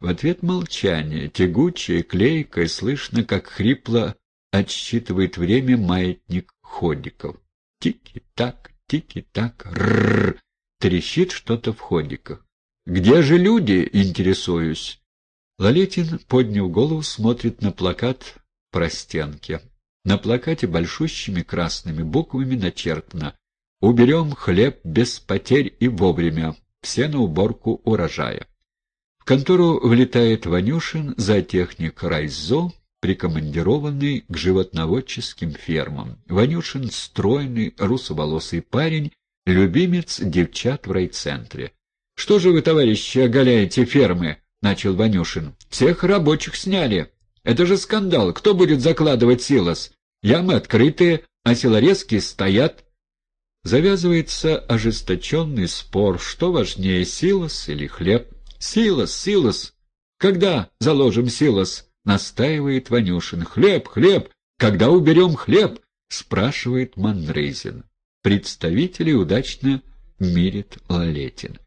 В ответ молчание, тягучее, клейкое, слышно, как хрипло отсчитывает время маятник ходиков. Тики-так, тики-так, рррр, трещит что-то в ходиках. «Где же люди?» — интересуюсь. Лалетин, подняв голову, смотрит на плакат про стенки. На плакате большущими красными буквами начертано «Уберем хлеб без потерь и вовремя. Все на уборку урожая». В контору влетает Ванюшин, зоотехник Райзо, прикомандированный к животноводческим фермам. Ванюшин — стройный, русоволосый парень, любимец девчат в райцентре. — Что же вы, товарищи, оголяете фермы? — начал Ванюшин. — Всех рабочих сняли. Это же скандал. Кто будет закладывать силос? Ямы открытые, а силорезки стоят. Завязывается ожесточенный спор, что важнее, силос или хлеб. «Силос, силос! Когда заложим силос?» — настаивает Ванюшин. «Хлеб, хлеб! Когда уберем хлеб?» — спрашивает Мандрейзин. Представители удачно мирит Лалетин.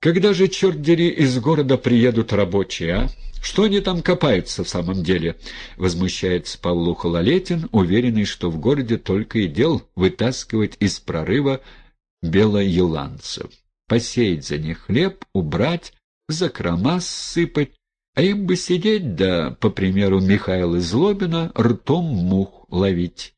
«Когда же, черт дери, из города приедут рабочие, а? Что они там копаются в самом деле?» — возмущается Павлуха Лалетин, уверенный, что в городе только и дел вытаскивать из прорыва белоеланцев. Посеять за них хлеб, убрать, закрома сыпать, а им бы сидеть, да, по примеру Михаила Злобина, ртом мух ловить.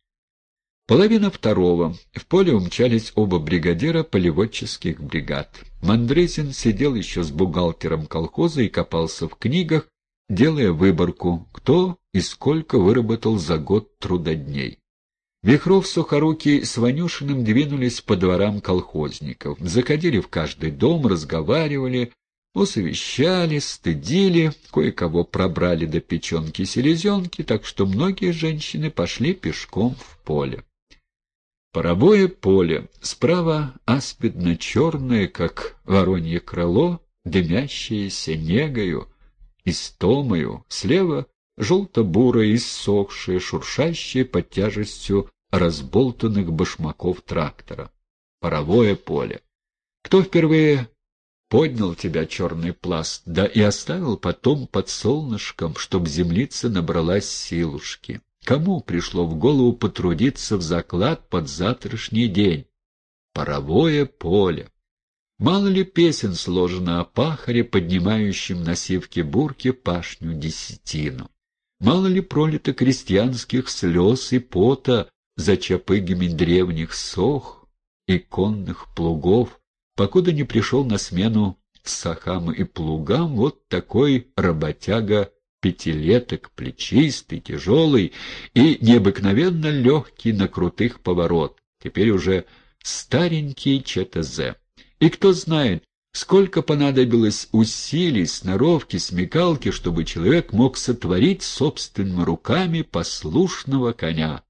Половина второго. В поле умчались оба бригадира полеводческих бригад. Мандрезин сидел еще с бухгалтером колхоза и копался в книгах, делая выборку, кто и сколько выработал за год трудодней. Вихров Сухорукий с Ванюшиным двинулись по дворам колхозников, заходили в каждый дом, разговаривали, усовещали, стыдили, кое-кого пробрали до печенки-селезенки, так что многие женщины пошли пешком в поле. Паровое поле, справа аспидно-черное, как воронье крыло, дымящееся негою, истомою, слева желто-бурое, иссохшее, шуршащее под тяжестью разболтанных башмаков трактора. Паровое поле. Кто впервые поднял тебя черный пласт, да и оставил потом под солнышком, чтоб землица набралась силушки? Кому пришло в голову потрудиться в заклад под завтрашний день? Паровое поле. Мало ли песен сложено о пахаре, поднимающем на сивке бурки пашню десятину. Мало ли пролито крестьянских слез и пота за чапыгами древних сох и конных плугов, покуда не пришел на смену сахам и плугам вот такой работяга пятилеток, плечистый, тяжелый и необыкновенно легкий на крутых поворот, теперь уже старенький ЧТЗ. И кто знает, сколько понадобилось усилий, сноровки, смекалки, чтобы человек мог сотворить собственными руками послушного коня.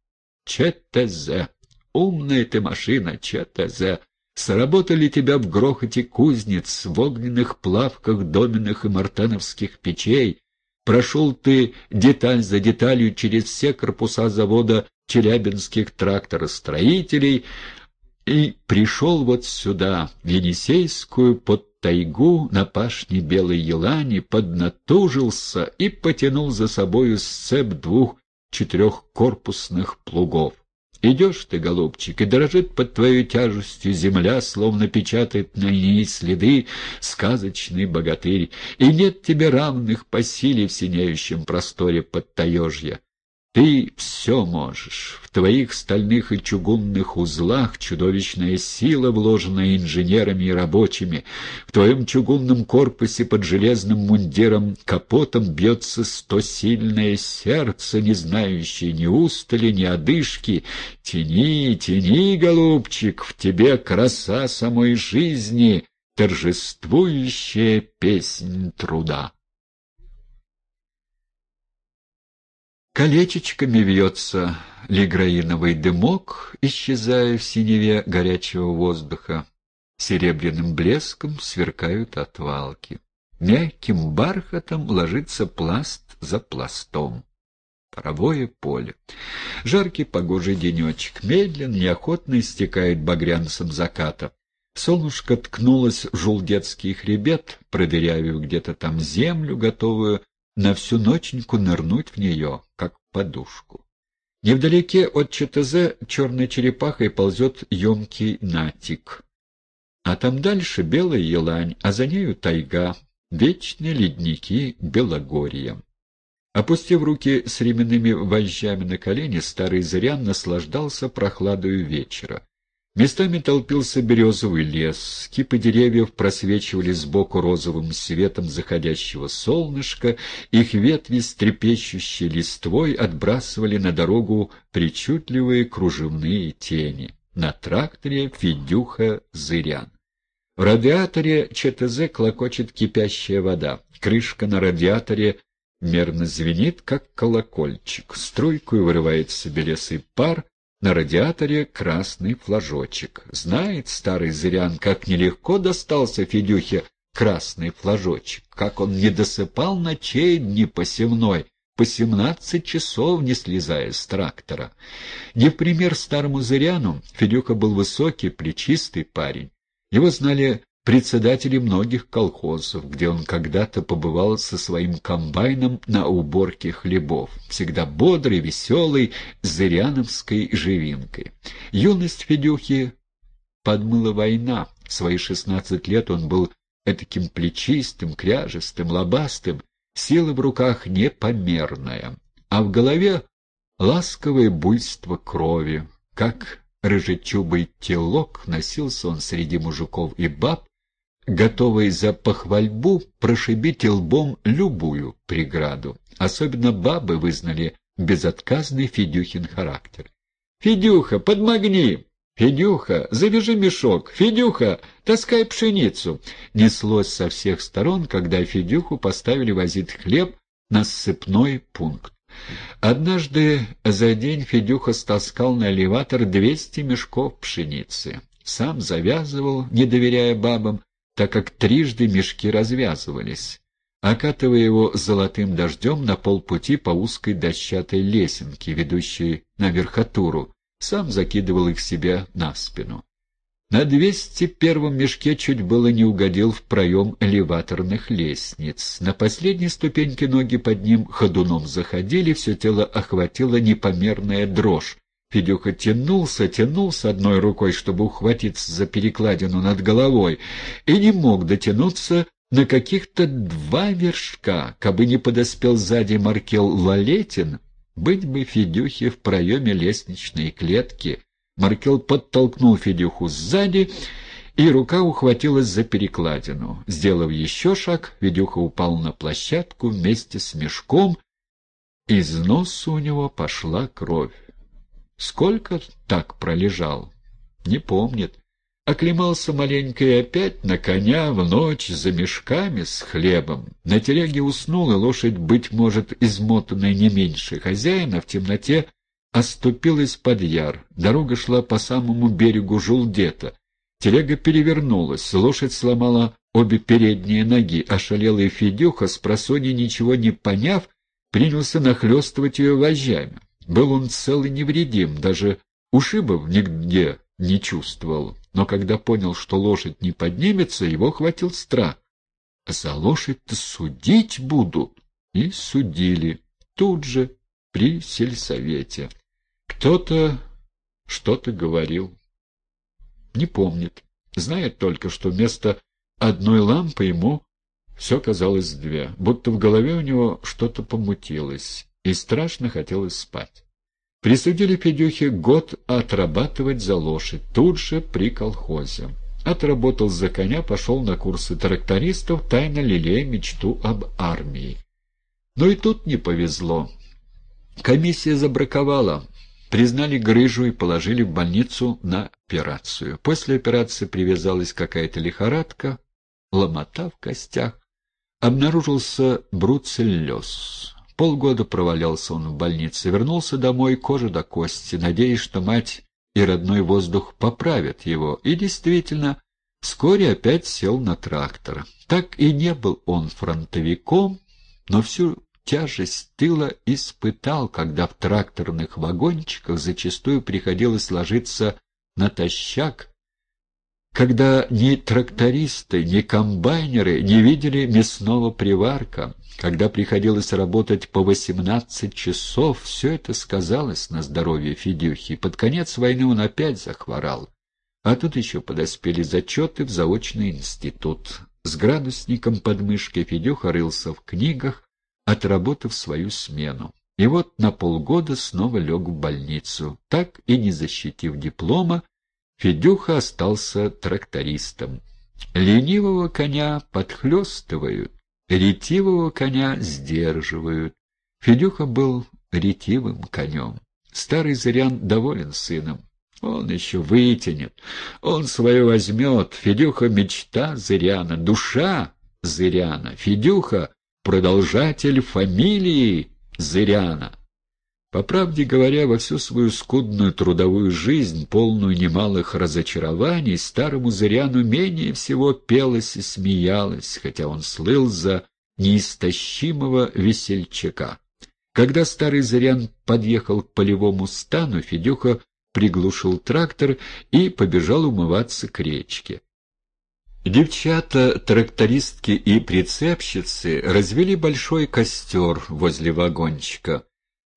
ЧТЗ. Умная ты машина, ЧТЗ. Сработали тебя в грохоте кузнец, в огненных плавках доменных и мартеновских печей, Прошел ты деталь за деталью через все корпуса завода челябинских тракторостроителей и пришел вот сюда, в Енисейскую, под тайгу на пашне Белой Елани, поднатужился и потянул за собою сцеп двух четырехкорпусных плугов. Идешь ты, голубчик, и дрожит под твоей тяжестью земля, словно печатает на ней следы сказочный богатырь, и нет тебе равных по силе в синеющем просторе под Таежья. Ты все можешь. В твоих стальных и чугунных узлах чудовищная сила, вложенная инженерами и рабочими. В твоем чугунном корпусе под железным мундиром капотом бьется сто сильное сердце, не знающее ни устали, ни одышки. Тяни, тяни, голубчик, в тебе краса самой жизни, торжествующая песнь труда. Колечечками вьется лиграиновый дымок, исчезая в синеве горячего воздуха. Серебряным блеском сверкают отвалки. Мягким бархатом ложится пласт за пластом. Паровое поле. Жаркий погожий денечек медленно, неохотно истекает багрянцем заката. Солнышко ткнулось в желдецкий хребет, продырявив где-то там землю, готовую на всю ноченьку нырнуть в нее, как подушку. Невдалеке от ЧТЗ черной черепахой ползет емкий натик. А там дальше белая елань, а за нею тайга, вечные ледники Белогорья. Опустив руки с ременными вожжами на колени, старый зырян наслаждался прохладою вечера. Местами толпился березовый лес, кипы деревьев просвечивали сбоку розовым светом заходящего солнышка, их ветви с трепещущей листвой отбрасывали на дорогу причудливые кружевные тени. На тракторе Федюха Зырян. В радиаторе ЧТЗ клокочет кипящая вода. Крышка на радиаторе мерно звенит, как колокольчик. Струйкой вырывается белесый пар, на радиаторе красный флажочек. Знает старый зырян, как нелегко достался Федюхе красный флажочек, как он не досыпал ночей дни посевной, по семнадцать часов не слезая с трактора. Не в пример старому зыряну, Федюха был высокий, плечистый парень. Его знали председатели многих колхозов, где он когда-то побывал со своим комбайном на уборке хлебов, всегда бодрый, веселый, с зыряновской живинкой. Юность Федюхи подмыла война. В свои шестнадцать лет он был этаким плечистым, кряжестым, лобастым, сила в руках непомерная, а в голове ласковое буйство крови, как рыжечубый телок носился он среди мужиков и баб, готовый за похвальбу прошибить лбом любую преграду. Особенно бабы вызнали безотказный Федюхин характер. «Федюха, подмогни! Федюха, завяжи мешок! Федюха, таскай пшеницу!» Неслось со всех сторон, когда Федюху поставили возить хлеб на ссыпной пункт. Однажды за день Федюха стаскал на элеватор двести мешков пшеницы. Сам завязывал, не доверяя бабам, так как трижды мешки развязывались, окатывая его золотым дождем на полпути по узкой дощатой лесенке, ведущей на верхотуру, сам закидывал их себе на спину. На двести первом мешке чуть было не угодил в проем элеваторных лестниц. На последней ступеньке ноги под ним ходуном заходили, все тело охватило непомерная дрожь. Федюха тянулся, тянулся одной рукой, чтобы ухватиться за перекладину над головой, и не мог дотянуться на каких-то два вершка, кабы не подоспел сзади Маркел Лалетин, быть бы Федюхе в проеме лестничной клетки. Маркел подтолкнул Федюху сзади, и рука ухватилась за перекладину. Сделав еще шаг, Федюха упал на площадку вместе с мешком, из носа у него пошла кровь. Сколько так пролежал? Не помнит. Оклемался маленько и опять на коня в ночь за мешками с хлебом. На телеге уснул, и лошадь, быть может, измотанная не меньше хозяина, в темноте оступилась под яр. Дорога шла по самому берегу Жулдета. Телега перевернулась, лошадь сломала обе передние ноги, ошалелый Федюха, с просони ничего не поняв, принялся нахлестывать ее вожжами. Был он цел и невредим, даже ушибов нигде не чувствовал. Но когда понял, что лошадь не поднимется, его хватил страх. За лошадь-то судить будут. И судили. Тут же, при сельсовете. Кто-то что-то говорил. Не помнит. Знает только, что вместо одной лампы ему все казалось две, будто в голове у него что-то помутилось и страшно хотелось спать. Присудили Федюхе год отрабатывать за лошадь, тут же при колхозе. Отработал за коня, пошел на курсы трактористов, тайно лелея мечту об армии. Но и тут не повезло. Комиссия забраковала, признали грыжу и положили в больницу на операцию. После операции привязалась какая-то лихорадка, ломота в костях. Обнаружился бруцеллез. Полгода провалялся он в больнице, вернулся домой кожа до кости, надеясь, что мать и родной воздух поправят его, и действительно, вскоре опять сел на трактор. Так и не был он фронтовиком, но всю тяжесть тыла испытал, когда в тракторных вагончиках зачастую приходилось ложиться натощак, когда ни трактористы, ни комбайнеры не видели мясного приварка, когда приходилось работать по 18 часов, все это сказалось на здоровье Федюхи. Под конец войны он опять захворал. А тут еще подоспели зачеты в заочный институт. С градусником под мышкой Федюха рылся в книгах, отработав свою смену. И вот на полгода снова лег в больницу. Так и не защитив диплома, Федюха остался трактористом. Ленивого коня подхлестывают, ретивого коня сдерживают. Федюха был ретивым конем. Старый Зырян доволен сыном. Он еще вытянет, он свое возьмет. Федюха — мечта Зыряна, душа Зыряна. Федюха — продолжатель фамилии Зыряна. По правде говоря, во всю свою скудную трудовую жизнь, полную немалых разочарований, старому Зыряну менее всего пелось и смеялось, хотя он слыл за неистощимого весельчака. Когда старый Зырян подъехал к полевому стану, Федюха приглушил трактор и побежал умываться к речке. Девчата, трактористки и прицепщицы развели большой костер возле вагончика.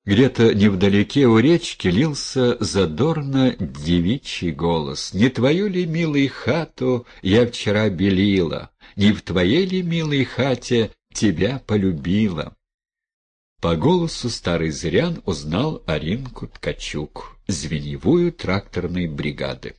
Где-то невдалеке у речки лился задорно девичий голос. «Не твою ли, милый, хату я вчера белила? Не в твоей ли, милой хате тебя полюбила?» По голосу старый зрян узнал Аринку Ткачук, звеневую тракторной бригады.